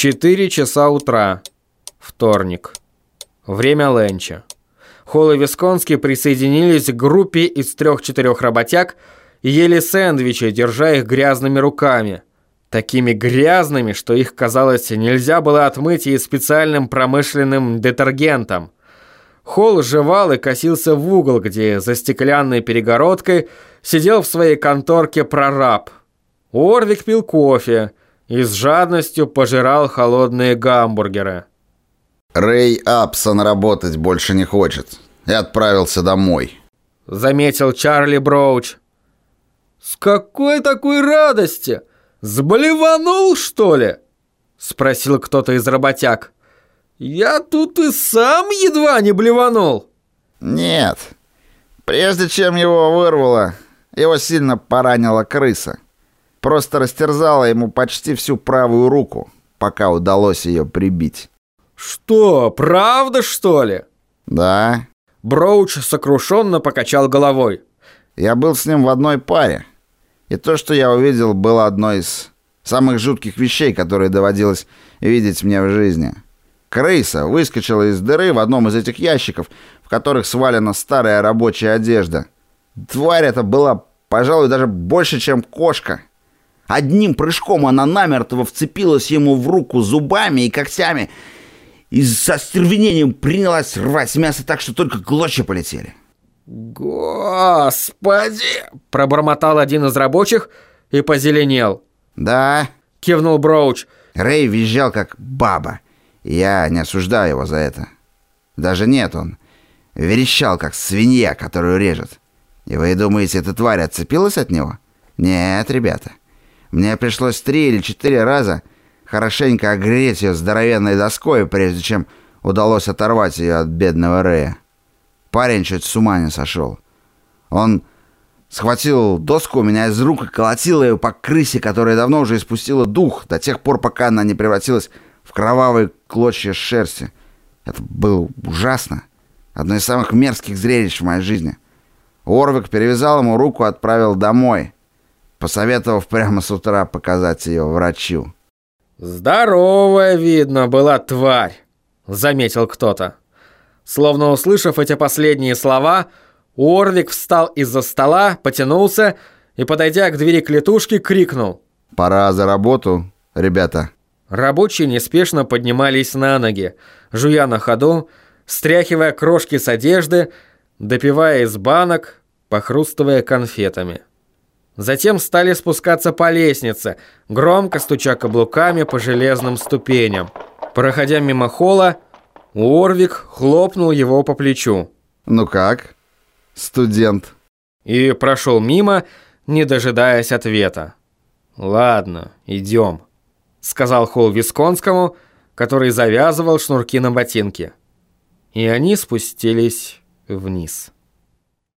Четыре часа утра. Вторник. Время ленча. Холл и Висконский присоединились к группе из трех-четырех работяг и ели сэндвичи, держа их грязными руками. Такими грязными, что их, казалось, нельзя было отмыть и специальным промышленным детергентом. Холл жевал и косился в угол, где за стеклянной перегородкой сидел в своей конторке прораб. Орвик пил кофе и с жадностью пожирал холодные гамбургеры. Рэй Апсон работать больше не хочет и отправился домой. Заметил Чарли Броуч. «С какой такой радости? Сблеванул, что ли?» Спросил кто-то из работяг. «Я тут и сам едва не блеванул». Нет. Прежде чем его вырвало, его сильно поранила крыса. Просто растерзала ему почти всю правую руку, пока удалось ее прибить. «Что, правда, что ли?» Да, Броуч сокрушенно покачал головой. я был с ним в одной паре. И то, что я увидел, было одной из самых жутких вещей, которые доводилось видеть мне в жизни. Крыса выскочила из дыры в одном из этих ящиков, в которых свалена старая рабочая одежда. Тварь эта была, пожалуй, даже больше, чем кошка. Одним прыжком она намертво вцепилась ему в руку зубами и когтями и со стервенением принялась рвать мясо так, что только клочья полетели. «Господи!» – пробормотал один из рабочих и позеленел. Да, Кивнул Броуч. Рэй визжал как баба. Я не осуждаю его за это. Даже нет, он верещал как свинья, которую режет. И вы думаете, эта тварь отцепилась от него? Нет, ребята. Мне пришлось три или четыре раза хорошенько огреть ее здоровенной доской, прежде чем удалось оторвать ее от бедного Рэя. Парень чуть с ума не сошел. Он схватил доску у меня из рук и колотил ее по крысе, которая давно уже испустила дух, до тех пор, пока она не превратилась в кровавые клочья шерсти. Это было ужасно. Одно из самых мерзких зрелищ в моей жизни. Орвик перевязал ему руку и отправил домой, посоветовав прямо с утра показать ее врачу. «Здоровая, видно, была тварь», — заметил кто-то. Словно услышав эти последние слова, Уорвик встал из-за стола, потянулся и, подойдя к двери клетушки, крикнул. «Пора за работу, ребята». Рабочие неспешно поднимались на ноги, жуя на ходу, стряхивая крошки с одежды, допивая из банок, похрустывая конфетами. Затем стали спускаться по лестнице, громко стуча каблуками по железным ступеням. Проходя мимо холла, Уорвик хлопнул его по плечу «Ну как, студент?» и прошел мимо, не дожидаясь ответа. «Ладно, идем», — сказал Холл Висконскому, который завязывал шнурки на ботинке. И они спустились вниз.